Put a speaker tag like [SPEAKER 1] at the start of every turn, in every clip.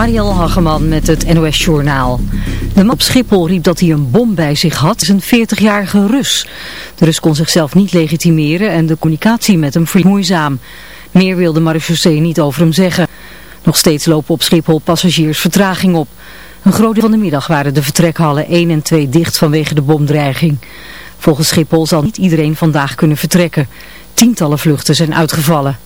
[SPEAKER 1] Marielle Hageman met het NOS Journaal. De man op Schiphol riep dat hij een bom bij zich had. Is een 40-jarige Rus. De Rus kon zichzelf niet legitimeren en de communicatie met hem verliep moeizaam. Meer wilde marechaussee niet over hem zeggen. Nog steeds lopen op Schiphol passagiers vertraging op. Een groot deel van de middag waren de vertrekhallen 1 en 2 dicht vanwege de bomdreiging. Volgens Schiphol zal niet iedereen vandaag kunnen vertrekken. Tientallen vluchten zijn uitgevallen.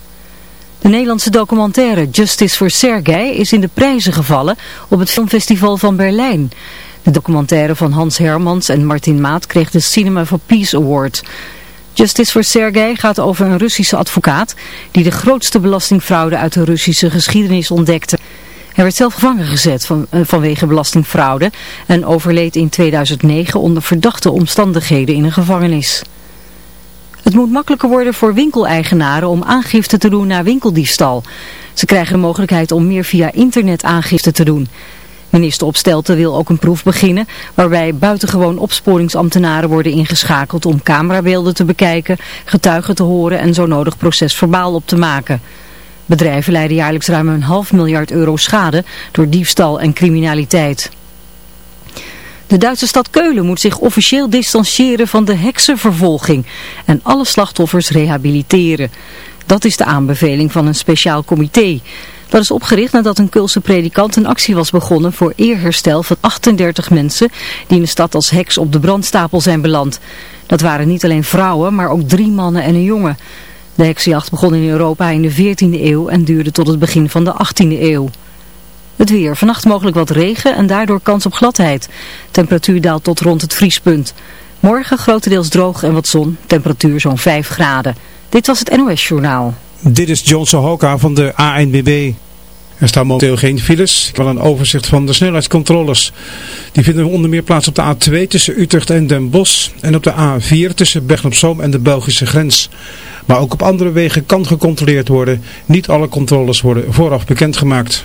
[SPEAKER 1] De Nederlandse documentaire Justice for Sergei is in de prijzen gevallen op het filmfestival van Berlijn. De documentaire van Hans Hermans en Martin Maat kreeg de Cinema for Peace Award. Justice for Sergei gaat over een Russische advocaat die de grootste belastingfraude uit de Russische geschiedenis ontdekte. Hij werd zelf gevangen gezet uh, vanwege belastingfraude en overleed in 2009 onder verdachte omstandigheden in een gevangenis. Het moet makkelijker worden voor winkeleigenaren om aangifte te doen naar winkeldiefstal. Ze krijgen de mogelijkheid om meer via internet aangifte te doen. Minister Opstelten wil ook een proef beginnen waarbij buitengewoon opsporingsambtenaren worden ingeschakeld om camerabeelden te bekijken, getuigen te horen en zo nodig procesverbaal op te maken. Bedrijven leiden jaarlijks ruim een half miljard euro schade door diefstal en criminaliteit. De Duitse stad Keulen moet zich officieel distancieren van de heksenvervolging en alle slachtoffers rehabiliteren. Dat is de aanbeveling van een speciaal comité. Dat is opgericht nadat een Keulse predikant een actie was begonnen voor eerherstel van 38 mensen die in de stad als heks op de brandstapel zijn beland. Dat waren niet alleen vrouwen, maar ook drie mannen en een jongen. De heksenjacht begon in Europa in de 14e eeuw en duurde tot het begin van de 18e eeuw. Het weer. Vannacht mogelijk wat regen en daardoor kans op gladheid. Temperatuur daalt tot rond het vriespunt. Morgen grotendeels droog en wat zon. Temperatuur zo'n 5 graden. Dit was het NOS Journaal.
[SPEAKER 2] Dit is John Sohoka van de ANWB. Er staan momenteel geen files. Wel een overzicht van de snelheidscontroles. Die vinden we onder meer plaats op de A2 tussen Utrecht en Den Bosch. En op de A4 tussen Bergen op Zoom en de Belgische grens. Maar ook op andere wegen kan gecontroleerd worden. Niet alle controles worden vooraf bekendgemaakt.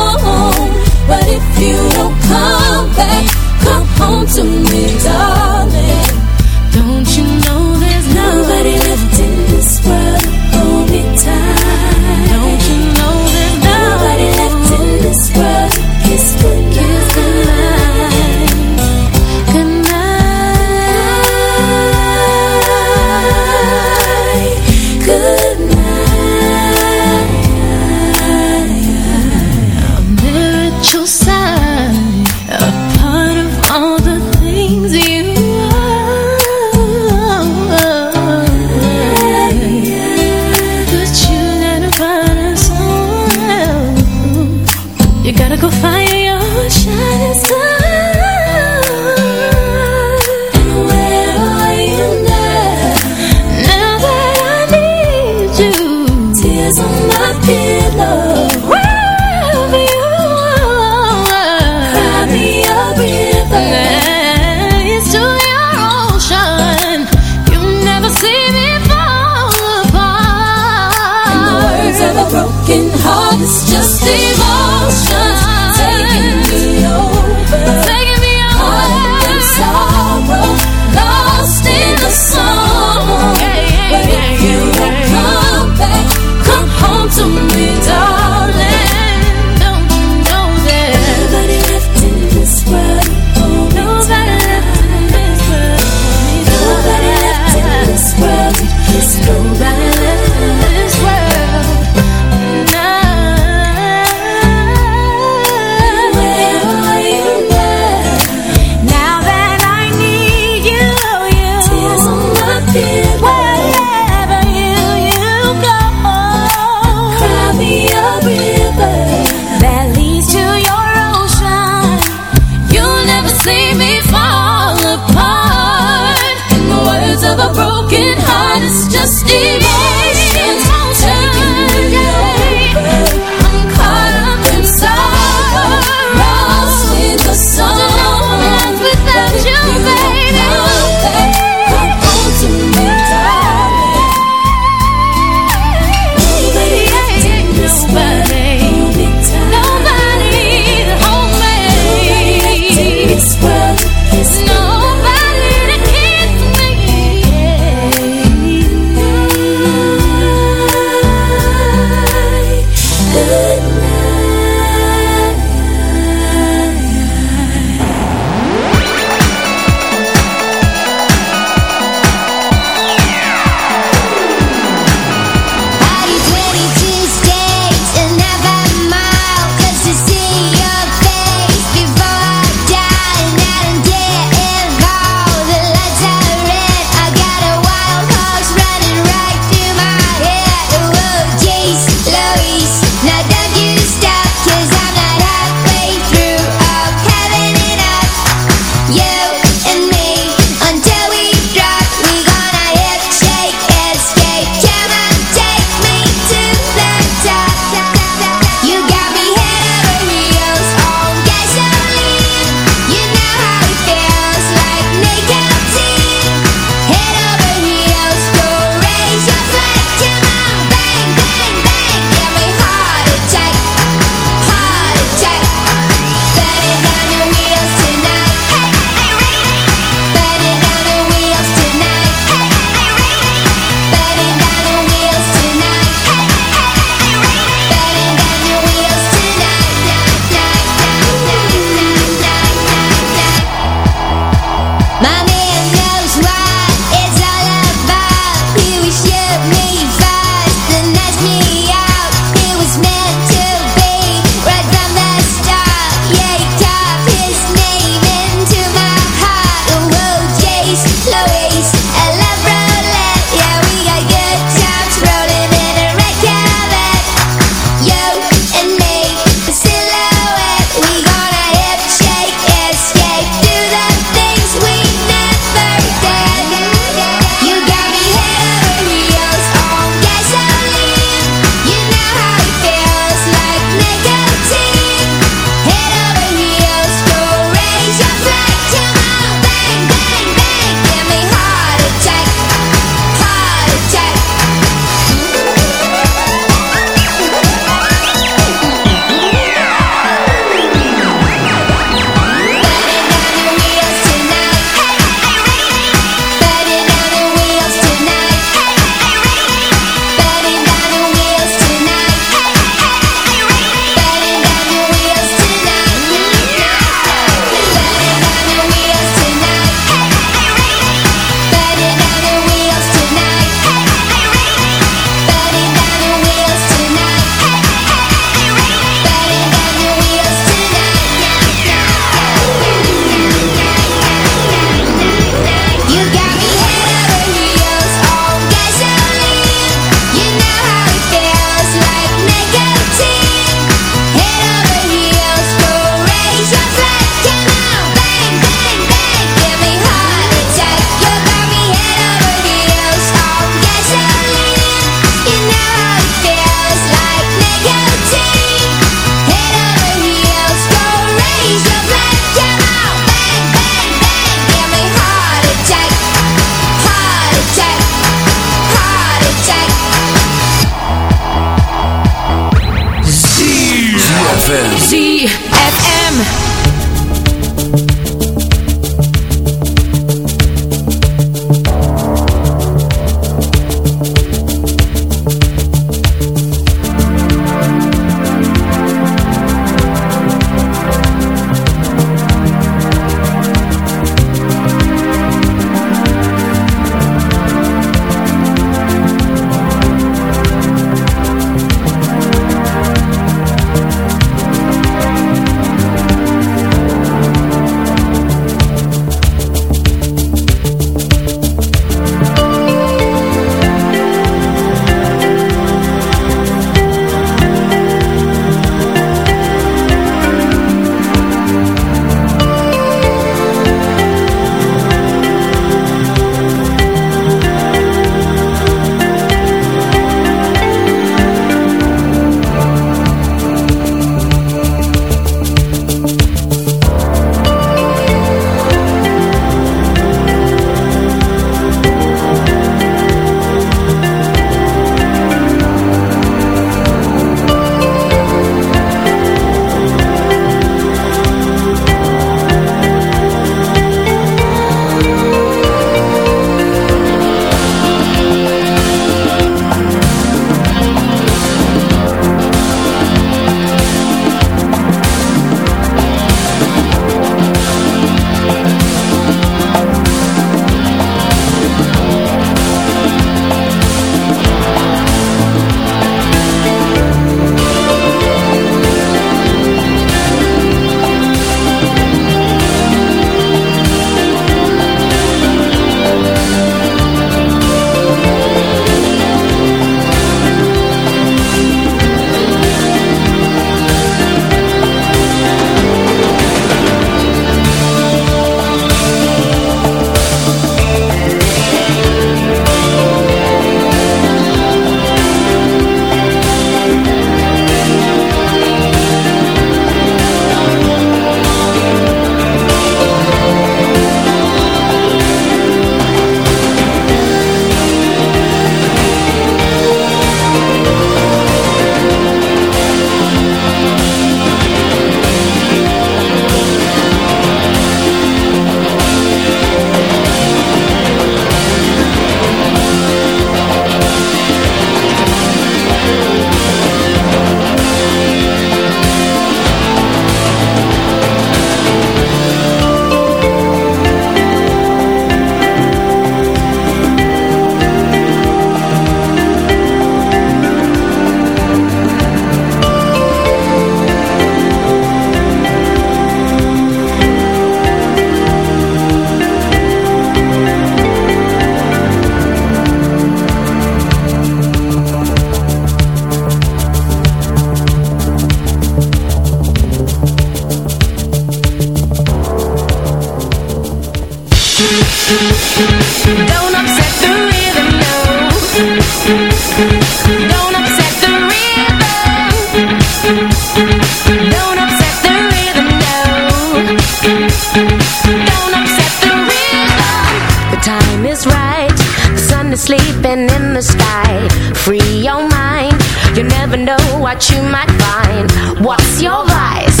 [SPEAKER 3] You never know what you might find. What's your vice?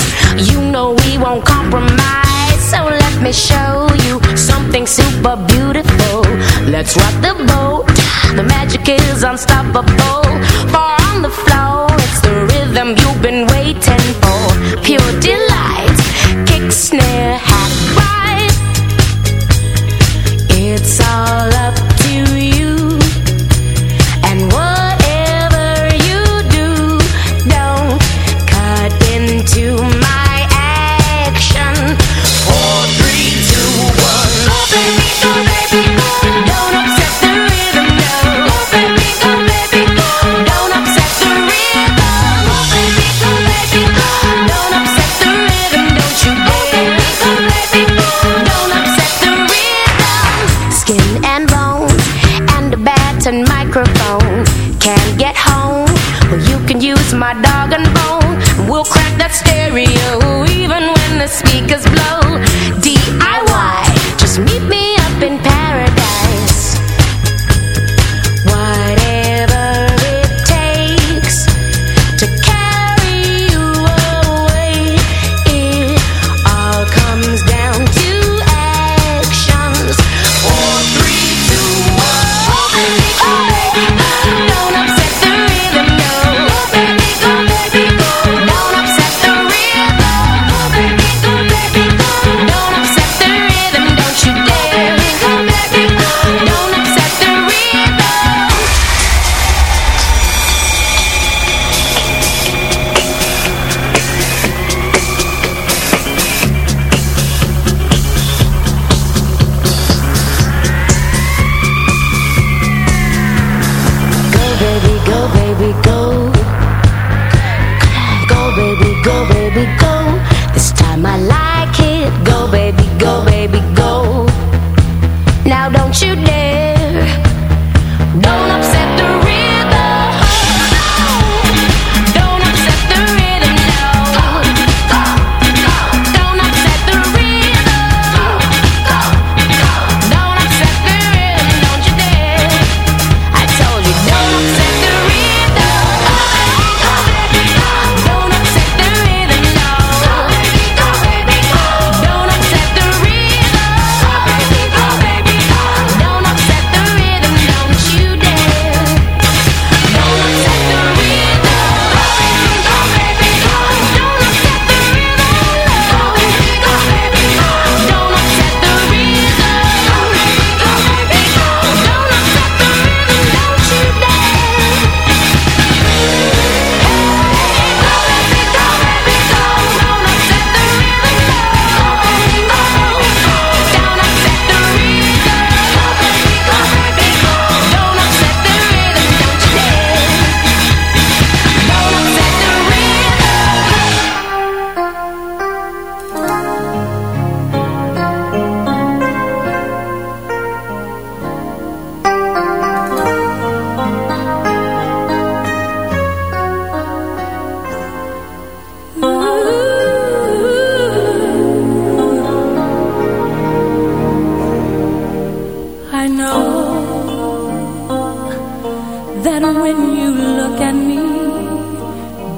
[SPEAKER 3] You
[SPEAKER 4] know we won't compromise. So let
[SPEAKER 3] me show you something super beautiful.
[SPEAKER 5] Let's
[SPEAKER 3] rock the boat. The magic is unstoppable. Far on the floor, it's the rhythm you've been waiting for. Pure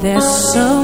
[SPEAKER 3] There's so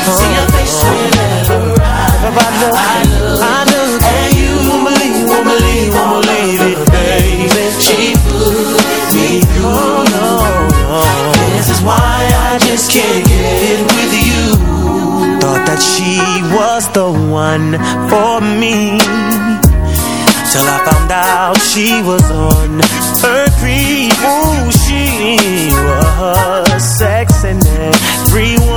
[SPEAKER 3] See your face I, I look, at you. Won't believe, won't believe, won't believe it, baby. She put me through. This is why I just can't get with you. Thought that she was the one for me Till I found out she was on her creep Ooh, she was everyone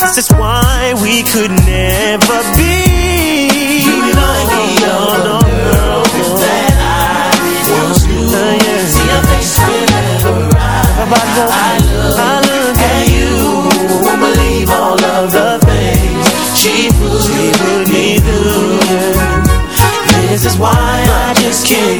[SPEAKER 3] This is why we could never be. You of the girl that I once knew uh, yeah. See your face whenever I, I, look, I look at you Won't believe all of the things she put, she put me this is why I just can't